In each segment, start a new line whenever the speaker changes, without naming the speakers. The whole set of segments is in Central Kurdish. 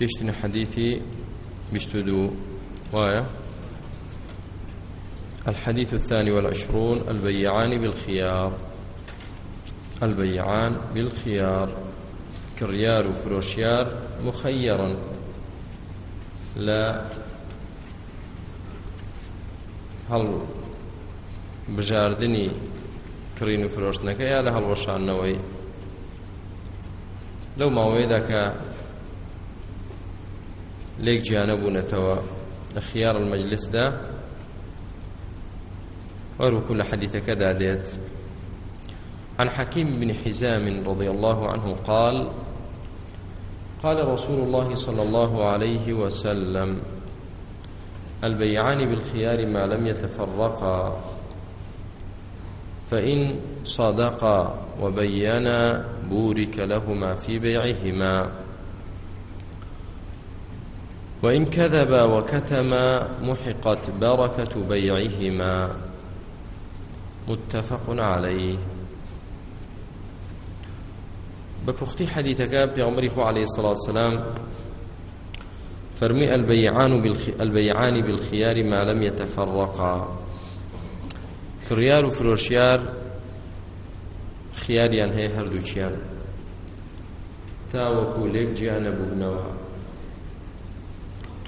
گەشتنە حەدیثی بیست و دوو وایە الحديث الثاني والعشرون البيعان بالخيار البيعان بالخيار كريار وفروشيار مخيرا لا هل بژاردننی کڕین و فرۆشتنەکە یا لە هەڵوەشانەوەی لەو ماوەیەدا کە لێک گیانە بوونەتەوە لە خیار المەجلسدا وەروکو لە حەدیثەکەدا دێت عن حكيم بن حزام رضي الله عنه قال قال رسول الله صلى الله عليه وسلم البيعان بالخيار ما لم يتفرقا فإن صدقا وبينا بورك لهما في بيعهما وإن كذبا وكتما محقت بركة بيعهما متفق عليه بپختی حديثك پیامبری خو عليه الصلاة والسلام فرمي البيعان, بالخ... البيعان بالخيار ما لم يتفرقا كريار وفروشيار خياريان هي هردوچیان تا وەکو لێک جیانە بوونەوە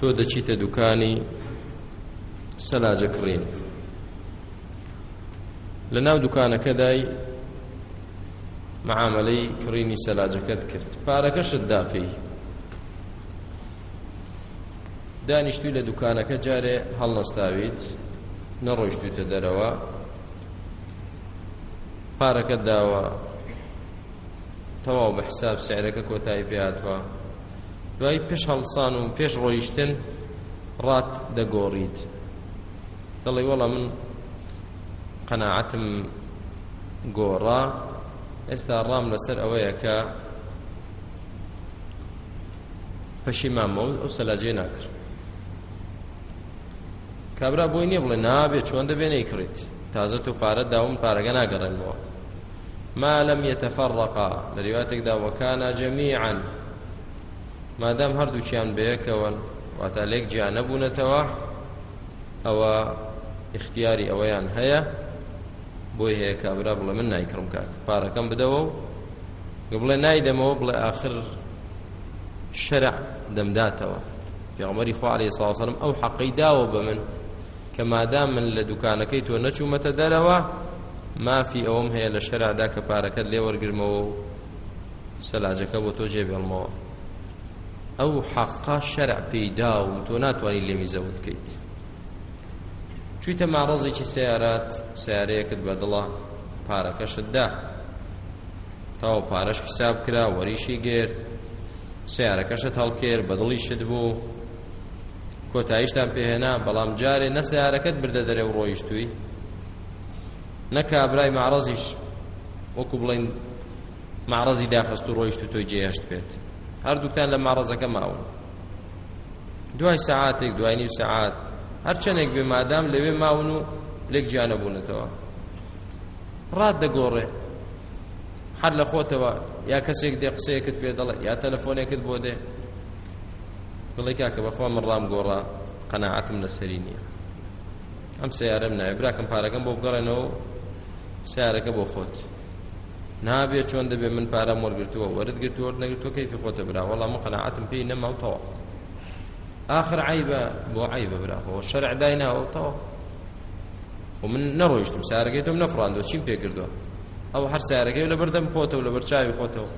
تۆ دەچیتە دوکانی سەلاجە کڕین لە ناو دوکانەکەدای معاملەی کڕینی سەلاجەکەت کرد پارەکەشت داپی دانیشتوی لە دوکانەکە جارێ هەڵنەستاویت نەڕۆیشتوتە دەرەوە پارەکەت داوە تەواو بە حساب سعرەکە کۆتایی پێاتوە دوای پێش هەڵسان و پێش ڕۆیشتن ڕات دەگۆڕیت دەڵێ وەڵە من قەناعەتم گۆڕا ئێستا ڕام لەسەر ئەوەیە کە پەشیمامە و ئەو سەلاجێ ناکرد کابرا بۆی نییە بڵێ نابێت چۆن دەبێنەی کڕیت تازە تۆ پارە داوم پارەگە ناگەڕێنەوە ما لم يتفرقا لروايتك دا وكان جميعا مادام هەردووچیان بەیەکەوە واتە لێک گیان نەبوونەتەوە ئەوە اختیاری ئەوەیان هەیە بۆی هەیە کابرا بڵێ من نایکڕم کاک پارەکەم بدەوە و بڵێ نایدەمەوە بڵێ آخر شەرع دەمداتەوە پێغمەری خوارێ ساوسەرم ئەو حەقەی داوە بە من کە مادام من لە دوکانەکەی تۆ نەچوومەتە دەرەوە مافی ئەوم هەیە لە شەرعدا کە پارەکەت لێ وەرگرمەوە و سەلاجەکە بۆ تۆ جێبێڵمەوە ئەو حەقا شەرع پێیداوم تۆ ناتوانانی لێمی زەوت بکەیت چویتە ماڕەزێکی سیارات سیارەیەکت بەدڵە پارەکەشتدا تاو پارەش حساب کرا وەریشی گرت سیارەکەشت هەڵکرد بەدڵی شت بوو کۆتاییشتان پێهێنا بەڵام جارێ نە سیارەکەت بردە دەرێ و ڕۆیشتوی نەکابرای ماڕەزیش وەکو بڵین ماڕەزی داخست و ڕۆیشت و تۆی جێهشت بێت هەردووکتان لە ماڕەزەکە ماون دوای سعاتێک دوای نیو سعات هەرچەندێک بێ مادام لەوێ ماون و لێک گیانە بوونەتەوە ڕات دەگۆڕێ هەر لە خۆتەوە یا کەسێک دێ قسەیەکت پێ دەڵێ یا تەلەفۆنێکت بۆ دێ بڵێ کاکە بەخوا من ڕام گۆڕا قەنەعەتم لەسەری نییە ئەم سیارەم نایە براکەم پارەکەم بۆ بگەڕێنەوە سیارەکە بۆ خۆت نابێ چۆن دەبێ من پارەم وەرگرتووە وەرت گرتووە نەگرتووە کەیفی خۆتە برا وەڵام من قەناعەتم پێی نەماوتەوە آخر عیبە بۆ عیبە براخەوە شەرع دایناوەتەوە خو من نەڕۆیشتم سارەکەیتم نەفڕاندەوە چیم پێکردووە ئەو هەر سارەکەی لە بەردەم خۆتەوە لە بەرچاوی خۆتەوە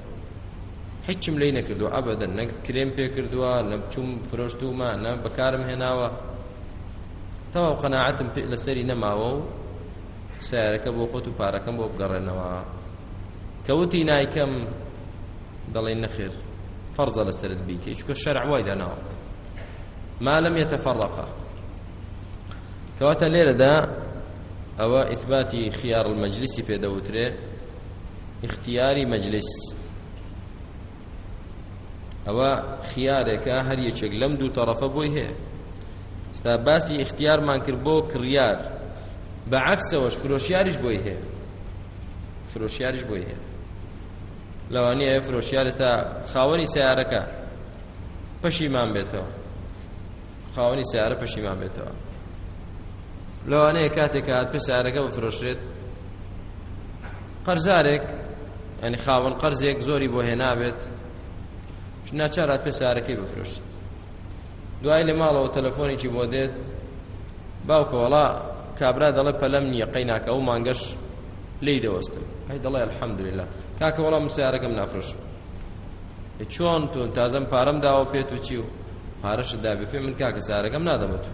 هیچم لی نەکردووە ئەبدا نەک کرێم پێکردووە لە بچوم فرۆشتومە نە بەکارم هێناوە تەواو قەناعەتم لەسەری نەماوە و سارەکە بۆ خۆت و پارەکەم بۆ بگەڕێنەوە کەوتی نایکەم دەڵێ نەخێر فەرزە لەسرت بیکەی چکە شەرع وای دەناوە ما لم يتفرقا کەواتە لێرەدا ئەوە ئیثباتی خیار المەجلیسی پێدەوترێ اختیاری مەجلیس ئەوە خیارێکە هەر یەکێک لەم دوو تەرەفە بۆی هەیە ستا باسی اختیارمان کرد بۆ کڕیار بەعکسەوەش فرۆشیاریش بۆی هەیە فرۆشیاریش بۆی هەیە لەوانەیە فرۆشیار ئێستا خاوەنی سیارەکە پەشیمان بێتەوە خاوەنی سیارە پەشیمان بێتەوە لەوانەیە کاتێک هات پێ سیارەکە بفرۆشێت قەرزارێک ئەنی خاوەن قەرزێک زۆری بۆ هێنابێت ناچارات پێ سیارەکەی بفرۆشت دوای لە ماڵەوە تەلەفۆنێکی بۆ دێت باوکەوەڵا کابرا دەڵێ پەلەم نییە قەیناکە ئەو مانگەش لی دەوەستم ئەی دەڵێ الحەمدلله کاکە وەڵام من سیارەکەم نافرۆشم چۆن تۆن تازەم پارەم داوە پێت و چی و پارەشت دابێ پێ من کاکە سیارەکەم نادەمەت و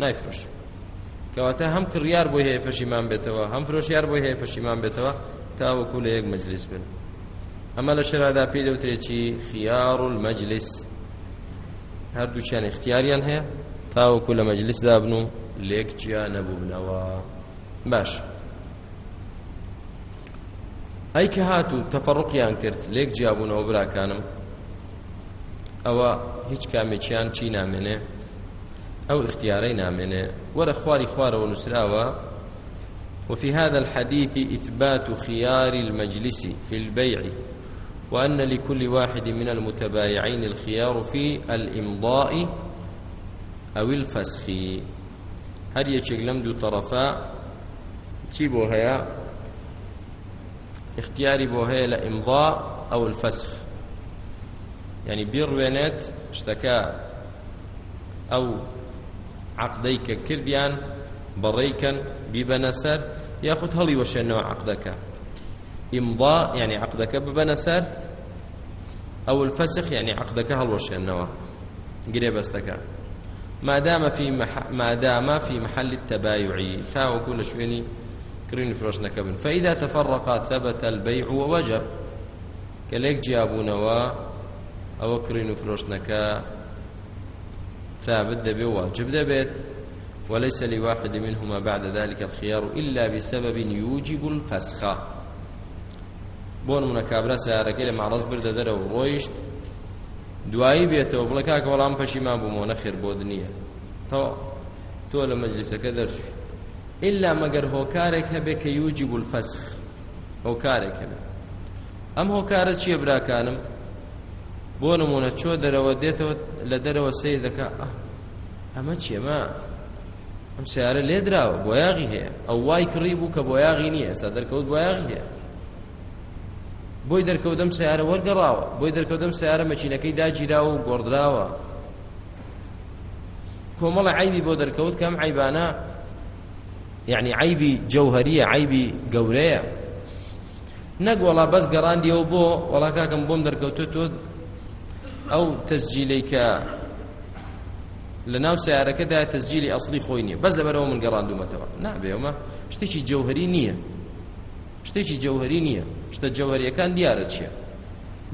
نایفرۆشم کەواتە هەم کڕیار بۆ هەیە پەشیمان بێتەوە هەم فرۆشیار بۆ هەیە پەشیمان بێتەوە تاوەکو لە یەک مەجلیس بن ئەمە لە شرادا پێی دەوترێکی خیار و مەجلیس هەردوو چیان اختیاریان هەیە تاوەکو لە مەجلیس دابن و لێک چیان نەبوو بنەوە باش. ئەی کە هاتوو تەفەڕقیان کرد لێک جیابوونەوە براکانم ئەوە هیچ کامێکیان چی نامێنێ ئەو اختیارەی نامێنێ وەرە خواری خوارەوە نووسراوە وفي هذا الحديث إثبات خيار المجلس في البيع وأن لكل واحد من المتبايعين الخيار في الإمضاء أو الفسخ هل يشك لم دو طرفا تيبو هيا اختیاری بۆ هەیە لە ئیمضا ئەو الفەسخ یعنی بیڕوێنێت شتەکە ئەو عقدەی کە کردیان بەڕێیکەن بیبەنە سەر یاخود هەڵی وەشێنەوە عقدەکە ئیمضا یعنی عقدەکە ببەنە سەر ئەو الفەسخ یعنی عقدەکە هەڵوەشێنەوە گرێبەستەکە مادامە في مح... مادامە في محل التبايعي تاوەکو لە شوێنی کردن فرۆشتنەکە بن فەیدا تەفەڕقا ثەبەتە البەیع ووەجب کە لێک جیابوونەوە ئەوە کردن فرۆشتنەکە ثابت دەبێ واجب دەبێت وليس لواحد منهما بعد ذلك الخيار إلا بسبب يوجب الفسخ بۆن منە کابرا سیارەکەی لە ماڕز بردە دەرەوە ڕۆیشت دوایی بێتەوە بڵێ کاکە وەڵام پەشیمان بوومەوە نەخێر بۆ دنیە تۆ تۆ لە مەجلیسەکە دەرچێت إلا مەگەر هۆکارێک هەبێ کە یوجب الفەسخ هۆکارێک هەبێ ئەم هۆکارە چییە براکانم بۆ نمونە چۆ دەرەوە دێتەوە لە دەرەوە سەیر دەکا ئەمە چێمە ئەم سیارە لێدراوە بۆ یاغی هەیە ئەو وای کڕی بوو کە بۆ یاغی نییە ئێستا دەرکەوت بۆ یاغی هەیە بۆی دەرکەوتم سیارە وەرگەڕاوە بۆی دەرکەوتم سیارە مەچینەکەی داگیراوە و گۆڕدراوە کۆمەڵە عیبی بۆ دەرکەوت کەم عیبانە یعنی عیبی جەوهریە عیبی گەورەیە نەک وەڵا بەس گەڕاندیەوە بۆ وەڵا کاکەم بۆم دەرکەوتو تۆ ئەو تەسجیلەی کە لە ناو سیارەکەدا تەسجیلی ئەسلی خۆی نییە بەس لەبەرەوە من گەڕاندومەتەوە نابێمە شتێکی جەوهری نییە شتێکی جەوهری نییە شتە جەوهریەکان دیارە چییە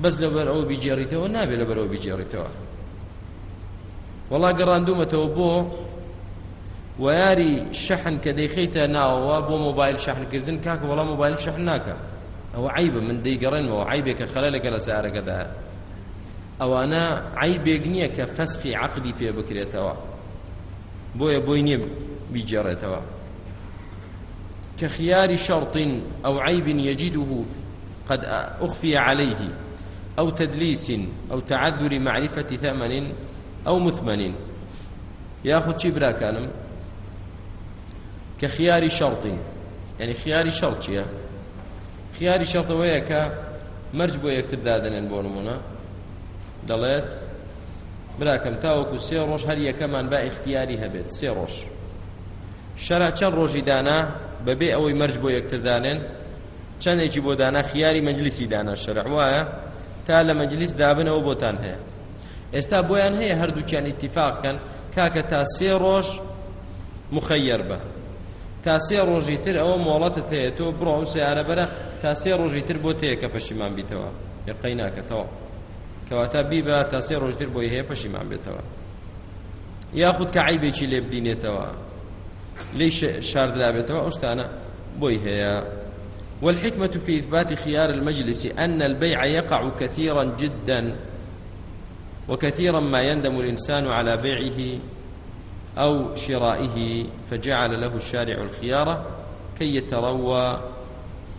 بەس لەبەر ئەو بیجێڕیتەوە نابێت لەبەرەوە بیجێڕیتەوە وەڵا گەڕاندومەتەوە بۆ وەیاری شەحن کە دەیخیتە ناوەوە بۆ مۆبایل شەحنکردن کاکە وەڵام مۆبایل شەحن ناکە ئەوە عیبە من دەیگەڕێنەوە عیبێکە خەلەلەکە لە سارەکەدا ئەوانە عیبێک نییە کە فەسقی عقدی پێ بکرێتەوە بۆیە بۆی نییە بیجێڕێتەوە کە خیاری شەڕتین ئەو عیب یەجیده قد أخفي عليه أو تدليس أو تعذر معرفة ثمن أو مثمن ياخذ شي براكانم کە خیاری شەڵتی یعنی خیاری شەڵ چییە خیاری شەڵتەوەیە کە مەرج بۆ یەکتر دادنێن بۆ نمونە دەڵێت براکەم تاوەکو سێ ڕۆژ هەر یەکەمان با ئختیاری هەبێت سێ ڕۆژ شەرا چەند ڕۆژی دانا بەبێ ئەوەی مەرج بۆ یەکتردانێن چەندێکی بۆ دانا خیاری مەجلیسی دانا شەرع وایە تا لە مەجلیس دابنەوە بۆتان هەیە ئێستا بۆیان هەیە هەردووکیان ئیتیفاقکەن کاکە تا سێ ڕۆژ مخەیر بە تا سێ ڕۆژی تر ئەوە مۆڵەتت هەیە تۆ بڕۆ ئەم سیارە بەرە تا سێ ڕۆژی تر بۆ تەیە کە پەشیمان بیتەوە یقەی ناکەتەوە کەواتە بیبە تا سێ ڕۆژ تر بۆی هەیە پەشیمان بێتەوە یاخود کە عیبێکی لێ بدینێتەوە لێی شاردرابێتەوە ئەو شتانە بۆی هەیە والحكمة في إثبات خيار المجلس أن البيع يقع كثيرا جدا وكثيرا ما يندم الإنسان على بيعه أو شرائه فجعل له الشارع الخيارة كي يتروى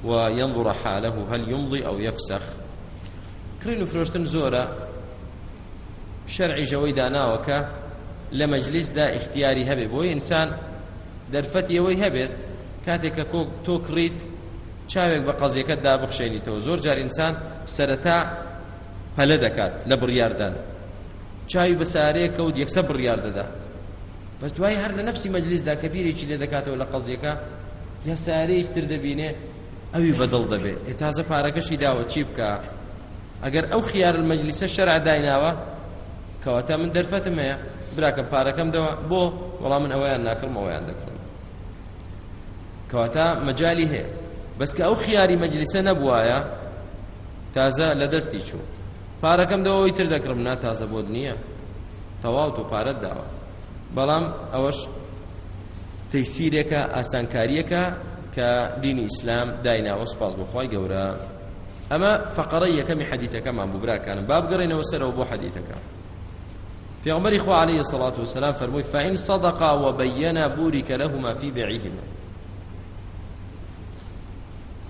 وينظر حاله هل يمضي أو يفسخ كرين فروشتن زورا شرعي جوي داناوك لمجلس دا اختياري هبه بوي إنسان دەرفەتی ئەوەی هەبێت کاتێککە کۆک تۆ کڕیت چاوێک بە قەزیەکە دابخشێنیتەوە زۆر جارئسان سەرەتا پەلە دەکات لە بڕیاردان چاوی بەسارەیە کەوت یەکسە بڕیار دەدا بەس دوای هەر لە نفسی مەجلیسدا کە بیرێکی لێ دەکاتەوە لە قەزیەکە یاسارەیەش تر دەبینێ ئەوی بەدڵ دەبێت ئێتازە پارەکەشی داوە چی بکە ئەگەر ئەو خیار مەجلیسە شەرع دایناوە کەواتە من دەرفەتم هەیە براکە پارەکەم دەوە بۆ وەڵام من ئەوەیان ناکەم ئەویان دەکەم کەواتە مەجای هەیە بەسکە ئەو خیاری مەجلیسە نەبووایە تازە لە دەستی چوو پارەکەم دەوەی تر دەکڕم نا تازە بۆ نییە تەواو تۆ پارەت داوە بەڵام ئەوەش تەیسیرێکە ئاسانکاریەکە کە دینی ئیسلام دایناوە سپاس بخوای گەورە ئەمە فقڕی یەکەمی حەدیتەکەمان بوو براکانم باب گەڕێنەوە سەرەوە بۆ حەدیتەکە پێغمبەری خوا عليه الصلاة والسلام فرمووی فإن صدقا وبينا بورك لهما في بيعهما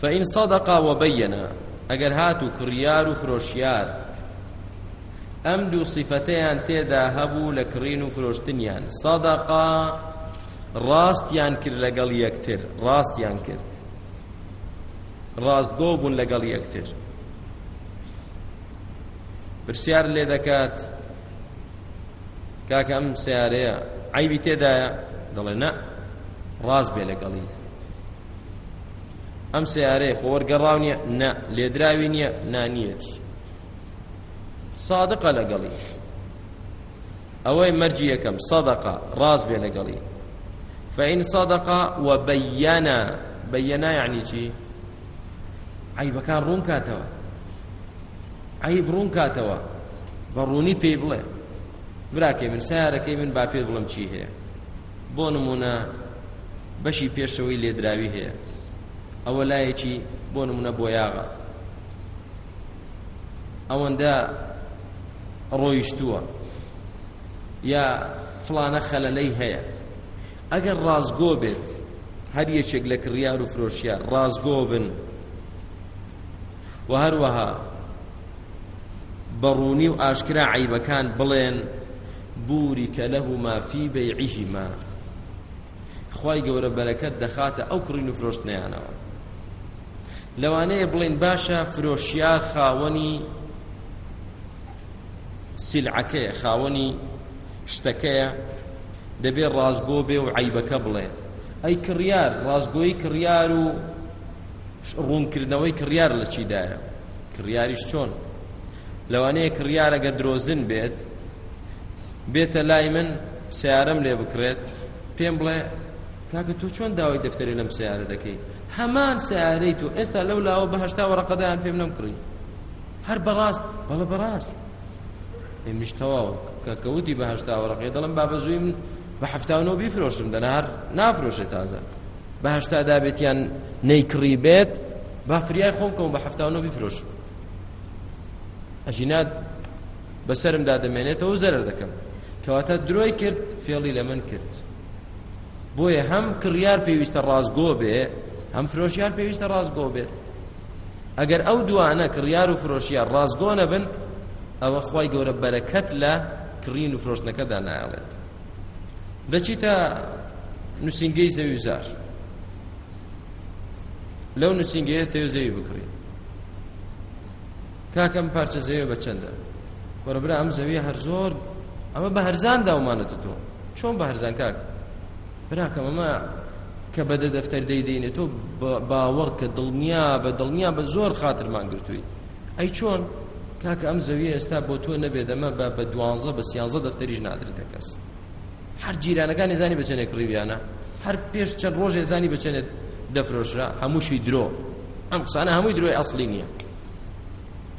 فإن صدقا وبينا ئەگەر هات و کڕیار و فرۆشیار ئەم دوو سیفەتەیان تێدا هەبوو لە کڕین و فرۆشتنیان سەدەقا ڕاستیان کرد لەگەڵ یەکتر ڕاستیان کرد ڕاستگۆ بوون لەگەڵ یەکتر پرسیار لێ دەکات کاکە ئەم سیارەیە عیبی تێدایە دەڵێ نە ڕاست بێ لەگەڵی ئەم سیارەیە خۆوەرگەڕاو نییە نە لێدراوی نییە نانیەتی صادقە لەگەڵی ئەوەی مەرجی یەکەم صدقە ڕاز بێ لەگەڵی فەئین صدقە وەبەیەنە بەیەنە یعنی چی عیبەکان ڕوون کاتەوە عیب ڕوون کاتەوە بە ڕوونی پێی بڵێ براکەی من سیارەکەی من با پێ بڵم چی هەیە بۆ نمونە بەشی پێشەوەی لێدراوی هەیە ئەوە لایەکی بۆ نمونە بۆ یاغە ئەوەندە ڕۆیشتووە یا فلانە خەلەلەی هەیە ئەگەر ڕازگۆ بێت هەر یەکێک لە کڕیار و فرۆشیار ڕازگۆ بن و هەروەها بەڕوونی و ئاشکرا عیبەکان بڵێن بوری کە لەهما فی بەیعیهما خی گەورە بەرەکەت دەخاتە ئەو کڕین و فرۆشتنیانەوە لەوانەیە بڵێن باشە فرۆشیار خاوەنی سلعەکەیە خاوەنی شتەکەیە دەبێت ڕازگۆ بێ و عیبەکە بڵێ ئەی کڕیار ڕازگۆی کڕیار و ڕوونکردنەوەی کڕیار لە چیدایە کڕیاریش چۆن لەوانەیە کڕیارەگە درۆزن بێت بێتە لای من سیارەم لێ بکرێت پێم بڵێ کاکە تۆ چۆن داوای دەفتەری لەم سیارە دەکەی هەمان سیارەی تو ئێستا لەو لاوە بەهشتا وەڕقەدایان پێم نەم کڕی هەر بەڕاست بەڵە بەڕاست هێمیشتەواو کەکەوتی بەهشتا وەڕقی دەڵم با بەزووی من بە هەفتانەوە بیفرۆشم دەنار نافرۆشێت تازە بەهشتا دابێتیان نەیکڕی بێت با فریای خۆم کەم بە هەفتانەوە بیفرۆشم ئەژینات بەسرمدا دەمێنێتەوە زەرە دەکەم کەواتە درۆی کرد فێڵی لە من کرد بۆیە هەم کڕیار پێویستە ڕازگۆ بێ هەم فرۆشیار پێویستە ڕازگۆ بێت ئەگەر ئەو دوانە کڕیار و فرۆشیار ڕازگۆ نەبن ئەوە خی گەورە بەرەکەت لە کڕین و فرۆشتنەکەدا نایڵێت دەچیتە نووسنگەی زەویزار لەو نووسنگەیە تێ زەوی بکڕین کاکەم پارچە زەوێ بە چەندە وەرەبرا ئەم زەوی هەر زۆر ئەمە بە هەرزان داومانەت تۆ چۆن بە هەرزان کاک براکەم ئەمە کە بەدە دەفتەر دەیدەینێت تۆ باوەڕ کە دڵنیا بە دڵنیا بە زۆر خاترمان گرتووی ئەی چۆن کاکە ئەم زەویە ئێستا بۆ تۆ نەبێت ئەمە بە بە دوانزە بە سیانزە دەفتەریش نادرێتە کەس هەر جیرانەکان نێزانی بچێنێک ڕیویانە هەر پێش چەند ڕۆژ ێزانی بچێنێت دەفرۆشرا هەمووشی درۆ ئەم قسانە هەمووی درۆی ئەسلی نییە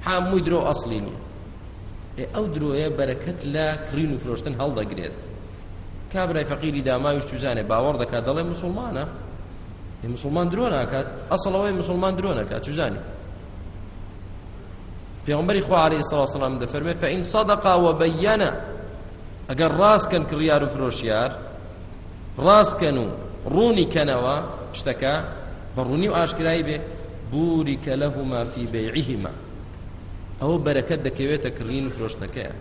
هەمووی درۆ ئەسلی نییە ئەو درۆیە بەرەکەت لە کڕین و فرۆشتن هەڵدەگرێت کابرای فەقیری داماویش توزانێ باوەڕ دەکات دەڵێ مسلمانە مسلمان درۆ ناکات ئەسڵەوەی مسلمان درۆ نەکات توزانێت پێغمبەری خوا عليه الصلاة والسلام دەفەرمێت فإن صدقا وبينا ئەگەر ڕاستکەن کڕیار و فرۆشیار ڕاستکەن و ڕوونی کەنەوە شتەکە بە ڕوونی و ئاشکرایی بێ بوری کە لەهما فی بەیعیهما ئەوە بەرەکەت دەکەوێتە کڕین و فرۆشتەکەیە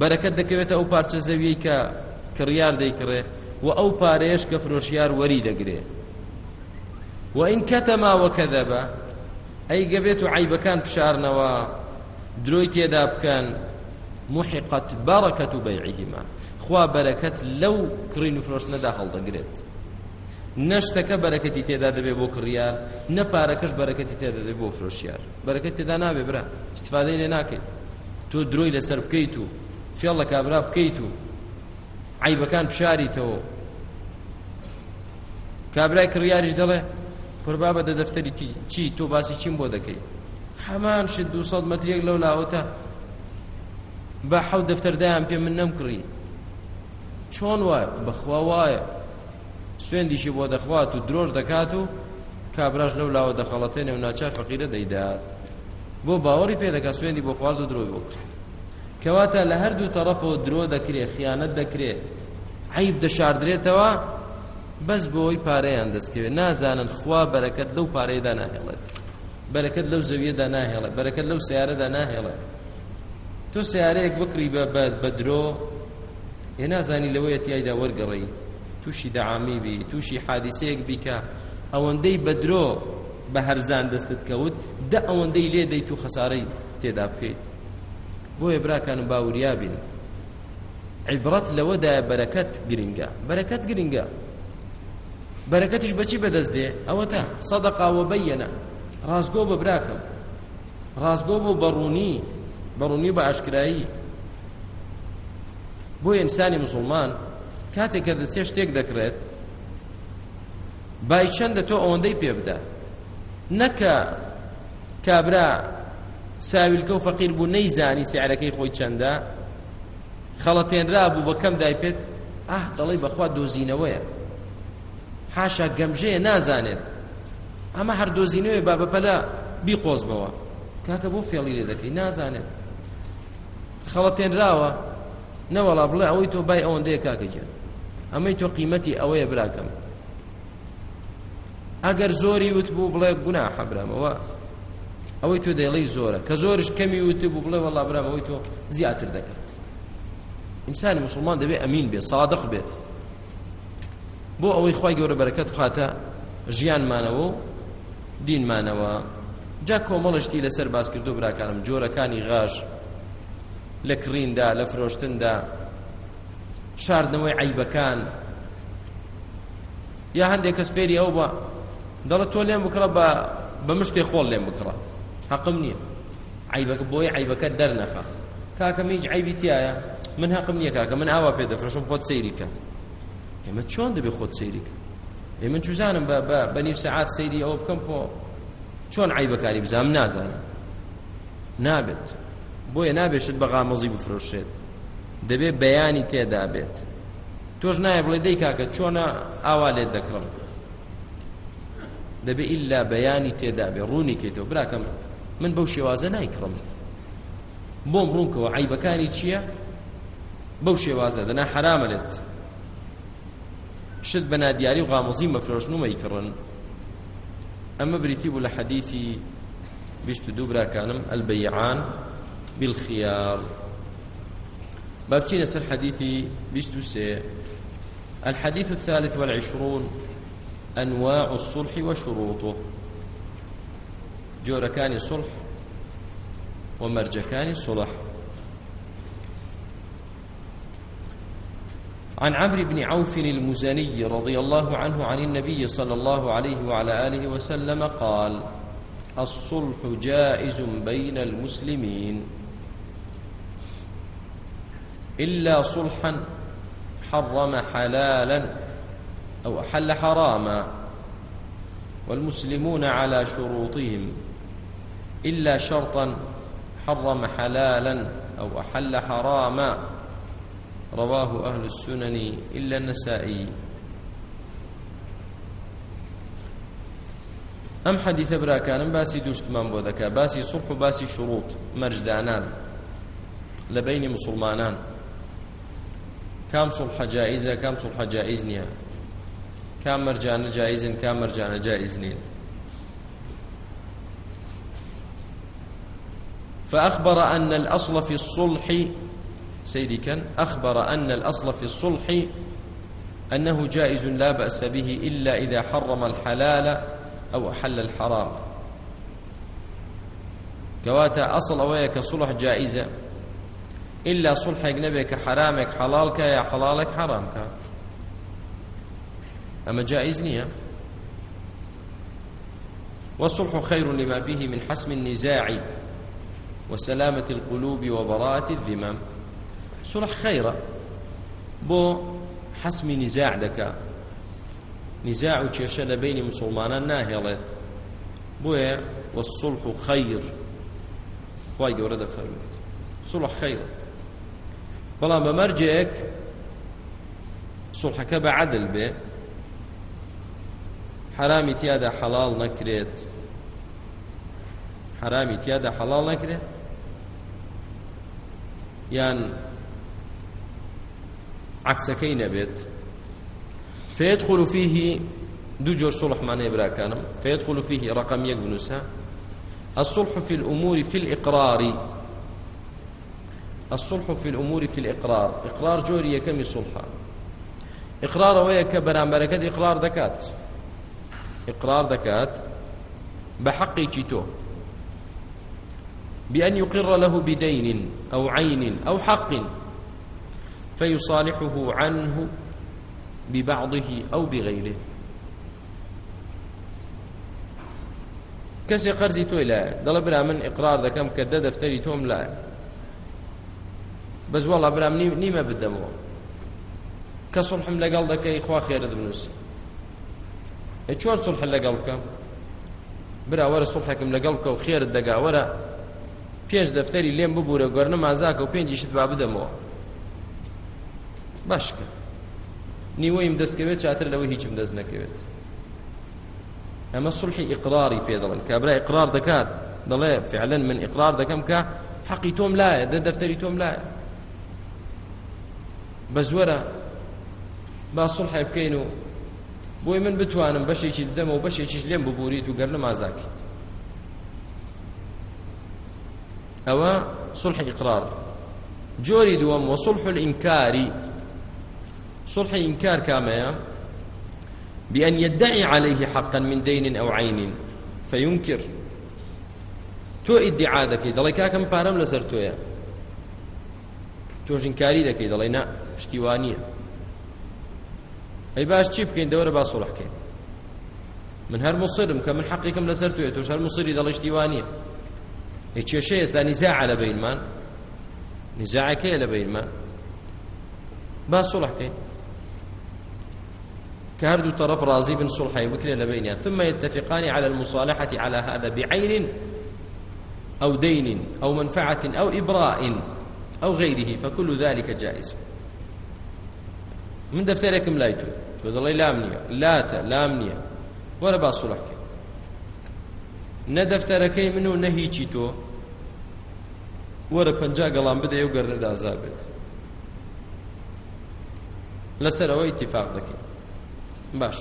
بەرەکەت دەکەوێتە ئەو پارچە زەویی کە کڕیار دەیکڕێ و ئەو پارێش کە فرۆشیار وەری دەگرێ وئین کەتەما وەکەدەبە ئەی گەبێت و عیبەکان پشارنەوە درۆی تێدا بکەن محقت بەڕەکەت و بەیعیهما خوا بەرەکەت لەو کڕین و فرۆشتنەدا هەڵدەگرێت نەشتەکە بەرەکەتی تێدا دەبێت بۆ کڕیار نە پارەکەش بەرەکەتی تێدا دەبێت بۆ فرۆشیار بەرەکەت تێدا نابێ برا استفادەی لێ ناکەیت تۆ درۆی لەسەر بکەیت و فێڵ لە کابرا بکەیت و عیبەکان پشاریتەوە کابرای کڕیاریش دەڵێ کوربا بەدە دەفتەری چی تۆ باسی چیم بۆ دەکەی هەمان ش 200 مترێک لەو لاوەتە بە حەوت دەفتەردایان پێ من نەمکڕی چۆن وایە بەخوا وایە سوێندیشی بۆ دەخوات و درۆژ دەکات و کابراژ لەو لاوە دەخەڵەتێنێ و ناچار فەقیرە دەیدات بۆ باوەڕی پێدەکە سوێندی بۆ خوارد و درۆی بۆ کرد کەواتە لە هەردوو تەرەفەوە درۆ دەکرێت خیانەت دەکرێت عیب دەشاردرێتەوە بەس بۆی پارەیان دەستکەوێت نازانن خوا بەرەکەت لەو پارەیەدا ناهێڵێت بەرەکەت لەو زەویەدا ناهێڵێت بەرەکەت لەو سیارەدا ناهێڵێت تۆ سیارەیەک بکری بە درۆ هێ نازانی لەوەیە تایدا وەرگەڕی تووشی دەعامی بی تووشی حادیسەیەک بیکە ئەوەندەی بە درۆ بە هەرزان دەستت کەوت دە ئەوەندەی لێ دەیت و خەسارەی تێدا بکەیت بۆیە براکانم باوریا بین عیبرەت لەوەدایە بەرەکەت گرنگە بەرەکەت گرنگە بەرەکەتش بەچی بەدەست دێ ئەوە تا سەدەقاوە بەیەنە ڕازگۆ بە براکەم ڕازگۆ بۆ بەڕوونی بەڕوونی بە ئاشکرایی بۆ ئینسانی مسلمان کاتێک کە دەچێ شتێک دەکرێت بای چەندە تۆ ئەوەندەی پێ بدە نەکە کابرا ساویلکە و فەقیر بوو نەیزانی سیارەکەی خۆی چەندە خەڵەتێنرا بوو بە کەم دای پێت ئاه دەڵی بەخوا دۆزینەوەیە حاشا گەمژەیە نازانێت ئەمە هەر دۆزینەوەی بابەپەلا بیقۆز بەوە کاکە بۆ فێڵی لێ دەکەی نازانێت خەڵەتێنراوە نەوەڵا بڵێ ئەوەی تۆ بای ئەوەندەیە کاکەکە ئەمەی تۆ قیمەتی ئەوەیە براکەم ئەگەر زۆری وت بوو بڵێ گونا حەبرامەوە ئەوەی تۆ دەیڵی زۆرە کە زۆرش کەمی وت بوو بڵێ وەڵا برام ئەوەی تۆ زیاتر دەکات ئینسانی مسلمان دەبێت ئەمین بێ صادق بێت بۆ ئەوەی خی گەورە بەرەکەت بخاتە ژیانمانەوە و دینمانەوە جا کۆمەڵشتی لەسەر باس کردو براکانم جۆرەکانی غاش لە کڕیندا لە فرۆشتندا شاردنەوەی عیبەکان یا هەندێک کەس فێری ئەو بە دەڵە تۆ لێم بکڕە بە بە مشتێ خۆڵ لێم بکڕە حەقم نییە عیبەکە بۆی عیبەکە دەرنەخە کاکەم هیچ عیبی تایە من حەقم نییە کاکە من ئاوا پێ دەفرۆشم خۆت سەیریکە ئێمە چۆن دەبێ خۆت سەیری کرد ئێمە جوزانم بە نیو سەعات سەیری ئەوە بکەم بۆ چۆن عی بەکاری بزانم نازانم نابێت بۆیە نابێشت بە غامەزی بفرۆشێت دەبێ بەیانی تێدا بێت تۆش نایە بڵێ دەی کاکە چۆنە ئاوا لێت دەکڕم دەبێ ئللا بەیانی تێدا بێ ڕوونی کەیتەوە براکەم من بەو شێوازە نایکڕم بۆم ڕوونکەوە عیبەکانی چییە؟ بەو شێوازە دەنا حرامە لێت شت بە نادیاری و غامۆزی مەفرۆشن و مەیکڕن ئەمە بریتی بوو لە حەدیثی بیست و دوو براکانم ئەلبەیعان بالخیار با بچینە سەر حەدیثی بیست و سێ الحديث الثالث والعشرون أنواع الصلح وشروطه جوركان صلح ومرجكان صلح عن عمرو بن عوف المزني رضي الله عنه عن النبي صلى الله عليه وعلى آله وسلم قال الصلح جائز بين المسلمين إلا صلحا حرم حلالا أو أحل حراما والمسلمون على شروطهم إلا شرطا حرم حلالا أو أحل حراما رواه أهل السنن إلا النسائي ئەم حەدیثە براکانم باسی دوشتمان بۆ دەکا باسی سوق و باسی شروط مەرجدانان لە بینی مسلمانان کام سوڵحە جایزە کام سوڵحە جایز نییە کام مەرجانە جایزن کام مەرجانە جایز نین فأخبر أن الأصل في الصلح سيدي كان أخبر أن الأصل في الصلح أنه جائز لا بأس به إلا إذا حرم الحلال أو أحل الحرام كواتا أصل أويك صلح جائزة إلا صلح نبيك حرامك حلالك يا حلالك حرامك أما جائز نية والصلح خير لما فيه من حسم النزاع وسلامة القلوب وبراءة الذمم سوڵح خەیرە بۆ حەسمی نیزاع دەکا نیزاع و کێشە لە بینی مسلمانان ناهێڵێت بۆیە والصلح خەیر خی گەورە دەفەرمێت سوڵح خەیرە بەڵام بە مەرجەیەک سوڵحەکە بە عدل بێ حرامی تیادا حەڵال نەکرێت حرامی تیادا حەڵال نەکرێت یان عکسەکەی نەبێت فێت خلوفیهی دوو جۆر سڵحمانەیە براکانم فێت خلوفیهی ڕقم یەک بنووسە الصلح في الأمور في الإقرار الصلح في الأمور في الإقرار إقرار جوري كم صلحا إقرار وهي كبران بركات إقرار دكات إقرار دكات بحقي جيتو بأن يقر له بدين أو عين أو حق فيصالحه عنه ببعضه أو بغيره کەسێ قەرزی تۆی لایە دەڵە برا من ئقرار دەکەم کە دە دەفتەری تۆم لایە بەس وەڵا برام نیمە بدەمەوە کە سڵحم لەگەڵ دەکەی خوا خێرە دەبنووسی چۆن سڵح لەگەڵ بکەم برا وەرە سڵحێکم لەگەڵ بکە و خێرت دەگا وەرە پێنج دەفتەری لێم ببوورە گەرنە مازاکە و پێنجیشت با بدەمەوە باش کرد نیوەیم دەستکەوێت چاتر لەوە هیچم دەست نەکەوێت ئەمە سڵحی ئیقراری پێ دەڵن کابرا ئیقرار دەکات دەڵێ فعلا من ئیقرار دەکەم کە حەقی تۆم لایە دە دەفتەری تۆم لایە بە زۆرە با سڵحی بکەین و بۆی من بتوانم بەشێکی دەمە و بەشێکیش لێم ببووریت و گەر لە مازاکیت ئەوە سڵح ئیقرار جۆری دووەم وە سڵح الئینکاری صلح إنكار كاميا بأن يدعي عليه حقا من دين أو عين فينكر تو ادعا دەکەی دەڵی کاکەم پارەم لەسەر تۆیە تۆژینکاری دەکەی دەڵی نا شتیوانیە ئەی باش چی بکەین دەورە با سوڵحکەین من هەر مصرم کە من حەقیکم لەسەر توێ تۆش هەر مصری دەڵی شتیوانیە ئەی کێشە ئێستا نیزاع لە بینمان نیزاعەکەیە لە بینمان با سوڵحکەین كاردو طرف راضي بن صلحي بكري لبينها ثم يتفقان على المصالحة على هذا بعين أو دين أو منفعة أو إبراء أو غيره فكل ذلك جائز من دفتركم لايتو تقول الله لامنية لاتا لامنية ولا با صلحك ندفتركي منو نهيچي تو وەرە پجا گەڵام بدەی و گەرنەدا ئازابێت لەسەر ئەوە ئیتیفاق دەکەین باش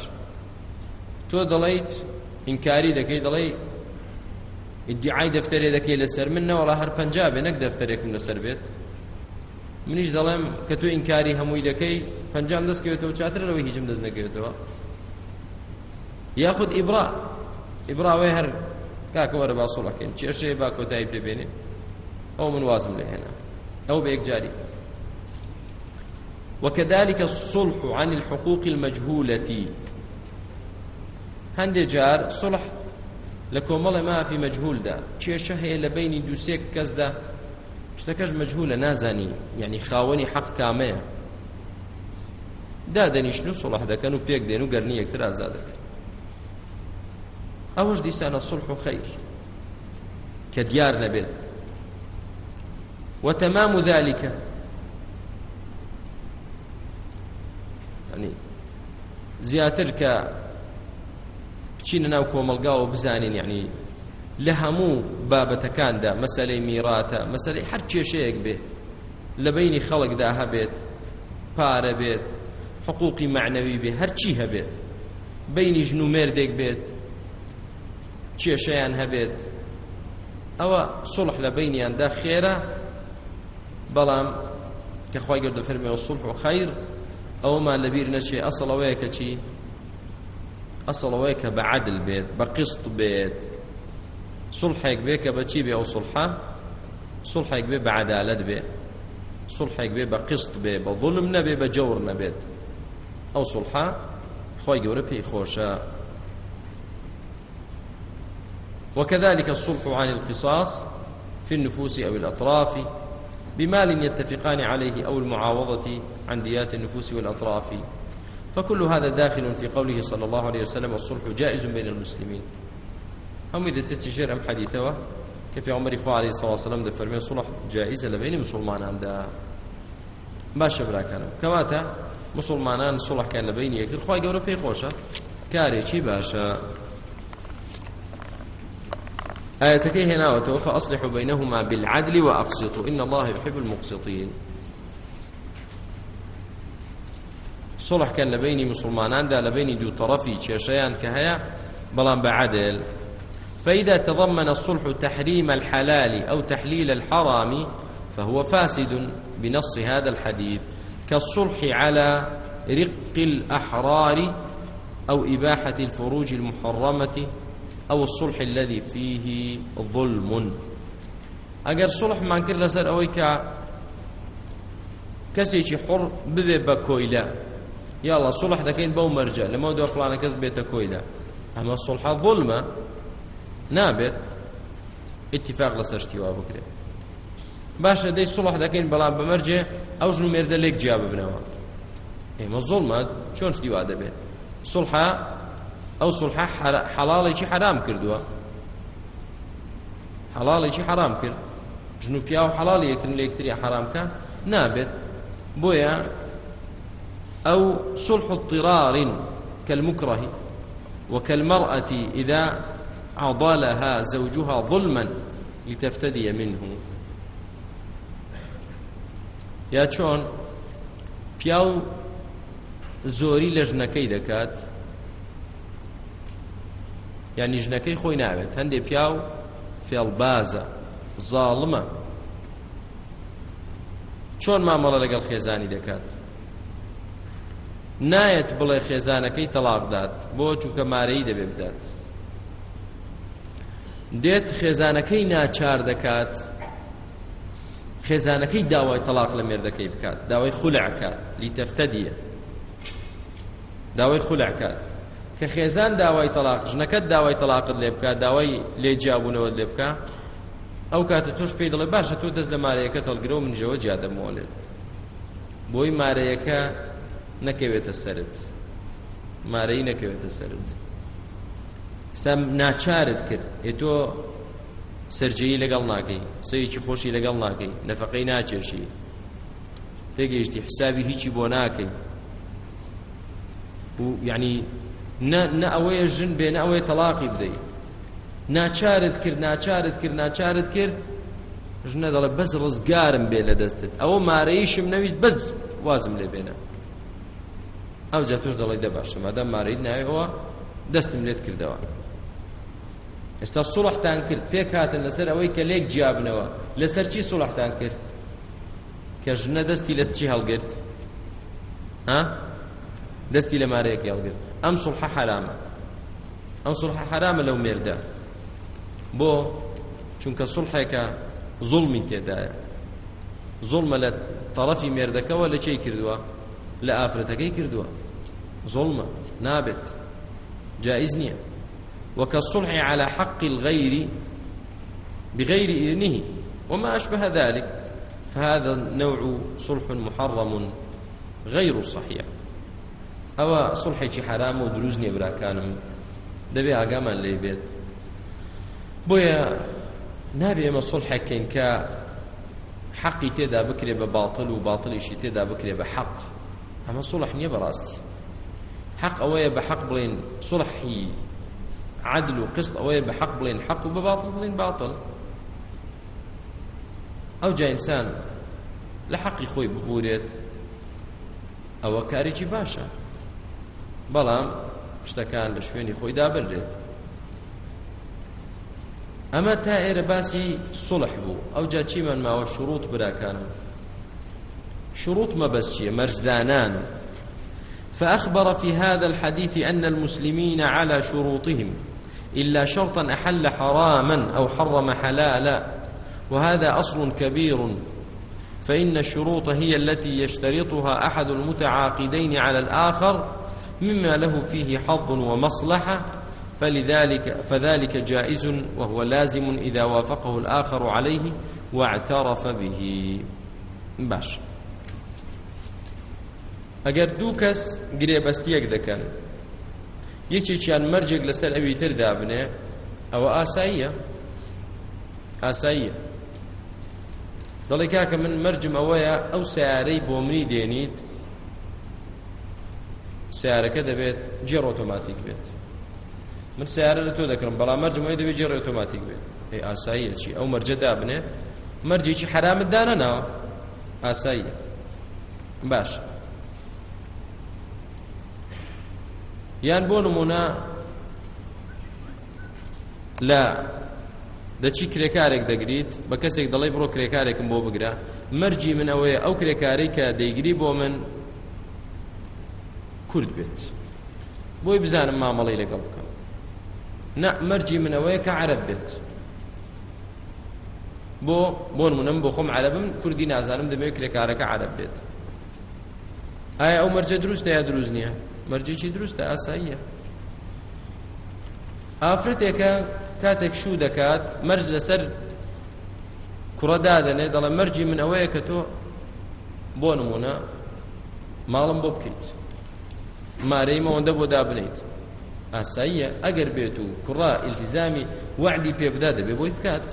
تۆ دەڵیت هینکاری دەکەی دەڵی ئیدعای دەفتەرێ دەکەی لەسەر من نەوەڵا هەر پەنجابێ نەک دەفتەرێکم لەسەر بێت منیش دەڵێم کە تۆ ئینکاری هەمووی دەکەی پەنجام دەستکەوێتەوە چاترەوەی هیچم دەست نەکەوێتەوە یاخود ئیبرا ئیبراوەی هەر کاکەوەرە باسوڵەکەین کێشەیە با کۆتایی پێبێنێ ئەو من وازم لێ هێنا ئەو بە یەکجاری وكذلك الصلح عن الحقوق المجهولة هەندێ جار صلح لە کۆمەڵی مافی مەجهولدا کێشە هەیە لە بینی دووسێک کەسدا شتەکەش مەجهولە نازانی یعنی خاوەنی حەق کامەیە دادەنیشن و سڵح دەکەن و پێک دێن و گەرنی یەکتر ئازا دەکەن ئەوەش دیسانە سڵح و خەیر کە دیار نەبێت وتەمام و ذلكە ئەنی زیاتر کە بچینە ناو کۆمەلگا و بزانین یعنی لە هەموو بابەتەکاندا مەسلەی میراتە مەسلەی هەر کێشەیەک بێ لە بینی خەڵکدا هەبێت پارە بێت حقوقی معنەوی بێ هەرچی هەبێت بینی ژن و مێردێک بێت کێشەیان هەبێت ئەوە سڵح لە بینیاندا خێرە بەڵام کە خی گەوردە فەرمی و سڵح و خەیر ئەومان لەبیر نەچێ ئەسڵەوەیە کە چی ئەسڵەوەی کە بە عادل بێت بە قست بێت سڵحێک بێ کە بەچی بێ ئەو سڵحا سڵحێک بێ بە عدالت بێ سڵحێک بێ بە قست بێ بە ظلم نەبێ بە جەور نەبێت ئەو سڵحا خۆی گەورە پێی خۆشە وكذلك الصلح عن القصاص في النفوس أو الأطراف بمال يتفقان عليه أو المعاوضة عن ديات النفوس والأطراف فكل هذا داخل في قوله صلى الله عليه وسلم الصلح جائز بين المسلمين هم إذا تتجير أم حديثة كفي عمر إخوة عليه الصلاة والسلام ده فرمي صلح جائزة لبين مسلمان عند باشە براکانم کەواتە مسلمانان سوڵحکە لە بینی یەکتر خی گەورە پێی خۆشە کارێکی باشە ئاەتەکەی هێناوەتەوە فأصلح بينهما بالعدل وأقسطوا إن الله يحب المقسطين صلح كان لبيني مسلمانان دا لبيني دو طرفي كشيان كهيا بلان بعدل فإذا تضمن الصلح تحريم الحلال أو تحليل الحرام فهو فاسد بنص هذا الحديث كالصلح على رق الأحرار أو إباحة الفروج المحرمة ئەو الصلح الذي فيه ظلم ئەگەر سڵحمان کرد لەسەر ئەوەی کە کەسێکی حڕ ببێ بە کۆیلە یاڵە سڵح دەکەین بەو مەرجە لەمە دو فلانە کەس بێتە کۆیلە ئەمە سڵحە ظلمە نابێت اتفاق لەسەر شتیوا بکرێت باشە دەی سڵح دەکەین بەڵام بەمەرجێ ئەو ژن مێردە لێک جیا ببنەوە ئێمە زڵمە چۆن شتیوا دەبێت سڵحە ئەو سولحە حەڵاڵێکی حرام کردووە حەڵاڵێکی حرام کرد ژنوپیا و حەڵاڵ یەکتن لە یەکتری حرامکە نابێت بۆیە ئەو سلح اضطرار كالمكره وكالمرأة إذا عضلها زوجها ظلما لتفتدي منه یا چۆن پیاو زۆری لە ژنەکەی دەکات یعنی ژنەکەی خۆی ناوێت هەندێک پیا و فێڵبازە زاڵمە چۆن مامەڵە لەگەڵ خێزانی دەکات نایەت بڵێ خێزانەکەی تەلاقدات بۆ چونکە مارەی دەبێ بدات دێت خێزانەکەی ناچار دەکات خێزانەکەی داوای تەلاق لە مێردەکەی بکات داوای خولعکات لی تەفتە دیە داوای خولعکات کە خێزان داوای تەلاق ژنەکەت داوای تەلاقت لێ بکە داوای لێجیابوونەوەت لێ بکە ئەو کاتە تۆش پێی دەڵێ باشە تۆ دەست لە مارەیەەکە تەڵگرە و منجەوە جیادەمۆڵێت بۆی مارەیەەکە نەکەوێتە سرت مارەی نەکەوێتە سرت ئستا ناچارت کرد ئێ تۆ سرجەیی لەگەڵ ناکەی سەیەکی خۆشی لەگەڵ ناکەی نەفەقەی ناچێشی تێگەیشتی حسابی هیچی بۆ ناکەی و یعنی نە ئەوەیە ژن بێ نە ئەوەیە تەلاقی بدەی ناچارت کرد ناچارت کرد ناچارت کرد ژنە دەڵێ بەس ڕزگارم بێ لە دەستت ئەوە مارەیشم نەویست بەس وازم لێ بێنە ئەو جا تۆش دەڵی دەباشە مادەم مارەیت ناویەوە دەستم لێت کردەوە ئێستا سوڵحتان کرد پێک هاتن لەسەر ئەوەی کە لێک جیابنەوە لەسەر چی سوڵحتان کرد کە ژنە دەستی لە چی هەڵگرت ها دەستی لە مارەیەکی هەڵگرت ئەم سڵح حرامە ئەم سڵح حرامە لەو مێردە بۆ چونکە سڵحێکە زوڵمی تێدایە زوڵمە لە تەڵەفی مێردەکەەوە لە چی کردووە لە ئافرەتەکەی کردووە زوڵمە نابێت جائز نییە وەکە سڵحی على حق الغير بغير إذنه وما أشبه ذلك فهذا النوع صلح محرم غير صحيح ئەوە سڵحێکی حرام و دروست نیە براکانم دەبێ ئاگامان لێ بێت بۆیە نابێ ئێمە سڵحەکەین کە حەقی تێدا بکرێ بە باڵتل و باڵتلیشی تێدا بکرێ بە حەق ئەمە سڵح نییە بەڕاستی حەق ئەوەیە بە حەق بڵێن سڵحی عدل و قسط ئەوەیە بە حەق بڵێن حەق و بە باڵتل بڵێن باڵتل ئەو جائینسان لە حەقی خۆی ببورێت ئەوە کارێکی باشە بەڵام شتەکان لە شوێنی خۆیدا بردێت ئەمە تا ئێرە باسی سڵح بوو ئەو جا چیمان ماوە شروط براکانم شروط مەبەسچیە مەرجدانان فأخبر في هذا الحديث أن المسلمين على شروطهم إلا شرطا أحل حراما أو حرم حلالا وهذا أصل كبير فإن الشروط هي التي يشترطها أحد المتعاقدين على الآخر مما له فيه حظ ومصلحة فلذلك فذلك جائز وهو لازم إذا وافقه الآخر عليه واعترف به باش ئەگەر دوو کەس گرێبەستیەک دەکەن یەکێکیان مەرجێک لەسەر ئەوی تر دابنێ ئەوە ئاساییە ئاساییە دەڵی کاکە من مەرجم ئەوەیە ئەو سیارەی بۆ منی دێنیت سیارەکە دەبێت جێر ئۆتۆماتیک بێت من سیارە لە تۆ دەکەم بەڵام مەرجمەوەی دەبێت جێر ئۆتۆماتیک بێت ئەی ئاساییە چی ئەو مەرجە دابنێ مەرجێکی حرامت دانەناوە ئاساییە باش یان بۆ نمونە لە دەچی کرێکارێک دەگریت بە کەسێک دەڵی بڕۆ کرێکارێکم بۆ بگرە مەرجی من ئەوەیە ئەو کرێکارەی کە دەیگری بۆ من کورد بێت بۆی بزانم مامەڵی لەگەڵ بکەم نە مەرجی منەوەیە کە عەرب بێت بۆ بۆ نمونم بۆ خۆم عەرەبم کوردی نازانم دەمەوێت کرێکارەکە عەرب بێت ئایا ئەو مەرجە دروستە یا دروست نییە مەرجێکی دروستە ئاساییە ئافرەتێکە کاتێک شو دەکات مەرج لەسەر کوڕەدا دەنێ دەڵێ مەرجی من ئەوەیە کە تۆ بۆ نمونە ماڵم بۆ بکەیت مارەی مەوەندە بۆ دابنیت ئاساییە ئەگەر بێت و کوڕا ئیلتیزامی وعدی پێ بدا دەبێ بۆی بکات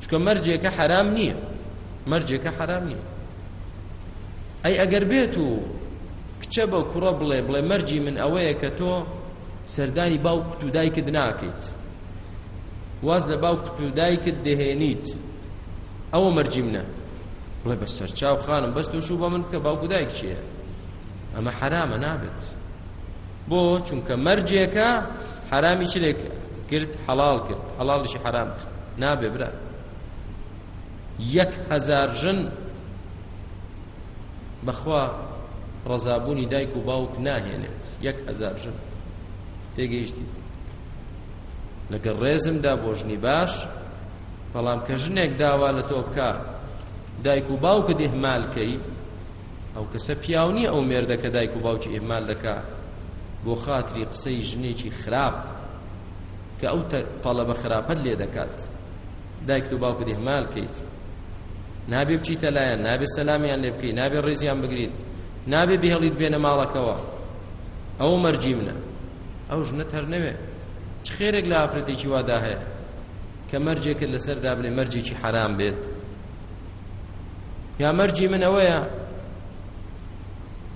چکە مەرجێکە حرام نییە مەرجێکە حرام نییە ئەی ئەگەر بێت و کچە بە کوڕە بڵێ بڵێ مەرجی من ئەوەیە کە تۆ سەردانی باوکت و دایکت ناکەیت واز لە باوکت و دایکت دەهێنیت ئەوە مەرجی منە بڵێ بە سەرچاو خانم بەست و شو بە من کە باوکو دایک چیە ئەمە حرامە نابێت بۆ چونکە مەرجێکە حرامی شلێک کرد حەڵال کرد حەڵاڵیشی حرام کرد نابێ برا یەک هەزار ژن بەخوا ڕزابوونی دایک و باوک ناهێنێت یەک هەزار ژن تێگەیشتی لەگەڵ ڕێزمدا بۆ ژنی باش بەڵام کە ژنێک داوا لە تۆ بکە دایک و باوکت ئێهمالکەی ئەو کەسە پیاونی ئەو مێردەکە دایک و باوکی ئێمال دەکا بۆ خاتری قسەی ژنێکی خراپ کە ئەو پەڵە بە خراپەت لێ دەکات دایک و باوکت ئێمال کەیت نابێ بچیتە لایەن نابێ سەلامیان لێ بکەیت نابێ ڕێزیان بگریت نابێ بهێڵیت بێنە ماڵەکەەوە ئەو مەرجی منە ئەو ژنە هەر نەوێ چ خێرێک لە ئافرەتێکی وادا هەیە کە مەرجێکت لەسەردا بڵێ مەرجێکی حرام بێت یا مەرجی من ئەوەیە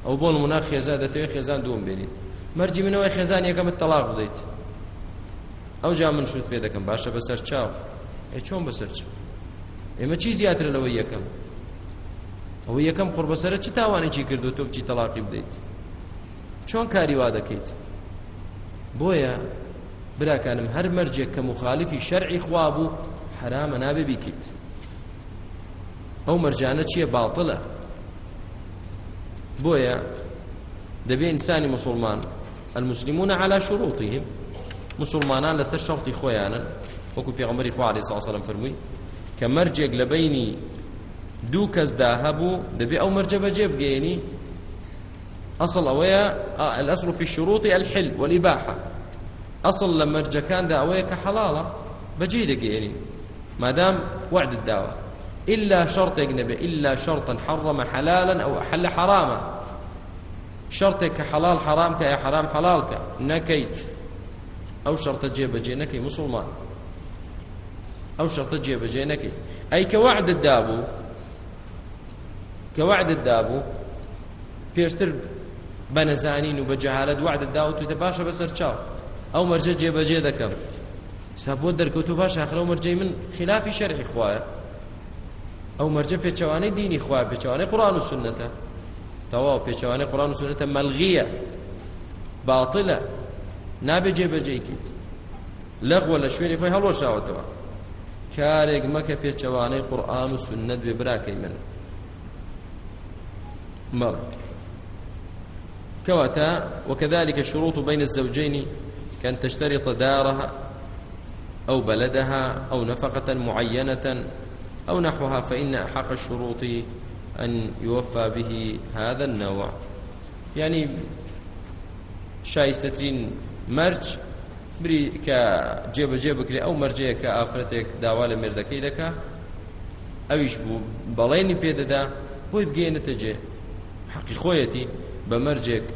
ئەو بۆ نمونا خێزا دەتەوێت خێزان دووەم بێنیت مەرجی منەوەی خێزان یەکەمت تەلاق بڵیت ئەو جا من شوت پێ دەکەم باشە بەسەر چاو ئێ چۆن بەسەر چاو ئێمە چی زیاتر لەوەی یەکەم ئەوە یەکەم قوربەسەرە چ تاوانێکی کردو تۆ بچی تەلاقی بدەیت چۆن کاری وا دەکەیت بۆیە براکانم هەر مەرجێک کە مخالفی شەرعی خوابوو حرامە نابێ بیکیت ئەو مەرجانە چییە باڵتڵە بۆیە دەبێ ئینسانی مسلمان المسلمون على شروطهم مسلمانان لەسەر شەڵتی خۆیانن وەکو پێغمبەری خوا عليه الصلاه والسلام فرمووی کە مەرجێک لە بینی دوو کەسدا هەبوو دەبێ ئەو مەرجە بەجێ بگەێنی ئەسڵ ئەوەیە الأصل في الشروط الحل والإباحة ئەسڵ لە مەرجەکاندا ئەوەیە کە حەڵاڵە بەجێ دەگەێنی مادام وعدت داوە إلا شرط نبي إلا شرطا حرم حلالا أو أحل حراما شرطك حلال حرامك يا حرام حلالك نكيت أو شرط جيب جينكي مسلمان أو شرط جيب جينكي أي كوعد الدابو كوعد الدابو پێشتر بە نەزانین و بە جەهالت وعدت داوت و تە باشە بەسەر چاو ئەو مەرجە جێبەجێ دەکەم سا بۆ دەرکەوت و باش ئاخرە و مەرجەی من خلافی شەرعی خوایە ئەو مەرجە پێچەوانەی دینی خوا پێچەوانەی قورآن و سنتە تەواو پێچەوانەی قورآن و سنتە مەلغیە باڵتە نابێ جێبەجێیکیت لەغوە لە شوێنی خۆی هەڵۆشاوەتەوە کارێک مەکە پێچەوانەی قورآن و سنت بێ براکەی من بەڵێ كواتا وكذلك الشروط بين الزوجين كأن تشترط دارها أو بلدها أو نفقة معينة أو نحوها فإن أحق الشروط أن يوفى به هذا النوع يعني شایستترین مەرج بری کە جێبەجێ بکرێ ئەو مەرجەیە کە ئافرەتێک داوا لە مێردەکەی دەکا ئەویش بوو بەڵێنی پێدەدا بۆی بگەێنێتە جێ حەقی خۆیەتی بە مەرجێک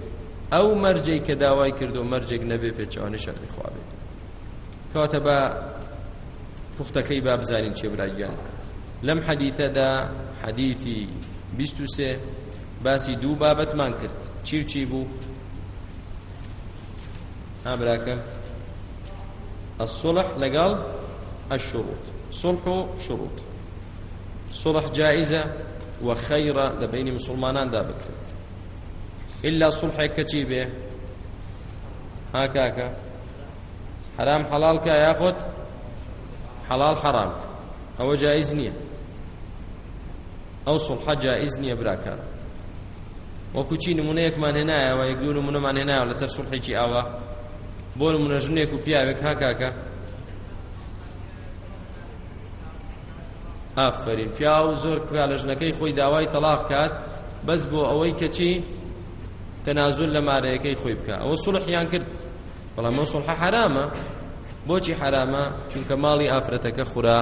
ئەو مەرجەی کە داوای کرد و مەرجێک نەبێ پێچوانە شەقی خوابێت کەواتە بە پوختەکەی بابزانین چێبراگیان لەم حەدیتەدا حەدیتی بیست و سێ باسی دوو بابەتمان کرد چیر چی بوو ئابراکەم الصلح لەگەڵ الشروط صلح و شروط صلح جائزة وخيرة لبين مسلمانان دا بكرت إلا صلح كتيبة هاكاكا حرام حلال كا ياخد حلال حرام هو جائز نية ئەو سڵحە جائز نییە براکان وەکو چی نمونەیەکمان هێنایەوە یەک دوو نمونەمان هێنایەوە لەسەر سڵحێکی ئاوا بۆ نمونە ژنێک و پیاوێک هاکاکە ئافرین پیا و زۆر کا لە ژنەکەی خۆی داوای تەلاق کات بەس بۆ ئەوەی کەچی تەنازل لە مارەیەەکەی خۆی بکە ئەوە سڵحیان کرد بەڵام ئەو سڵحە حرامە بۆچی حرامە چونکە ماڵی ئافرەتەکە خورا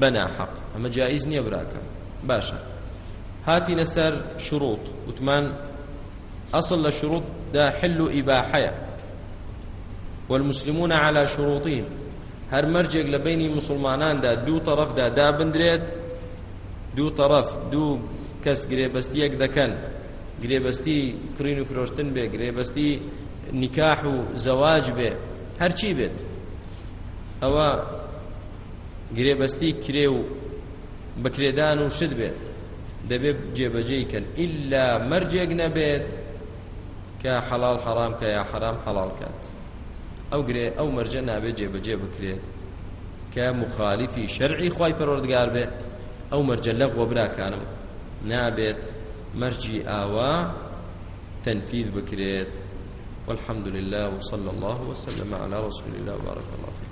بەناحەق ئەمە جایز نییە براکە باشە هاتینە سەر شروط وتمان ئەسڵ لە شروطدا حل و ئیباحەیە والمسلمون على شروطهم هەر مەرجێک لە بینی مسلماناندا دوو تەرەفدا دابدرێت دوو تەرەف دوو کەس گرێبەستیەک دەکەن گرێبەستی کڕین و فرۆشتن بێ گرێبەستی نکاح و زەواج بێ هەرچی بێت ئەوە گرێبەستی کرێ و بکرێدان و شت بێت دەبێت جێبەجێیکەن ئللا مەرجێک نەبێت کە حەڵال حەرام کە یا حەرام حەڵال کات ئەو گرێ ئەو مەرجە نابێت جێبەجێ بکرێت کە مخالیفی شەرعی خی پەرۆردگار بێت ئەو مەرجە لە غۆ براکانم نابێت مەرجی ئاوا تەنفید بکرێت والحمد لله وصلى الله وسلم على رسول الله وبارك الله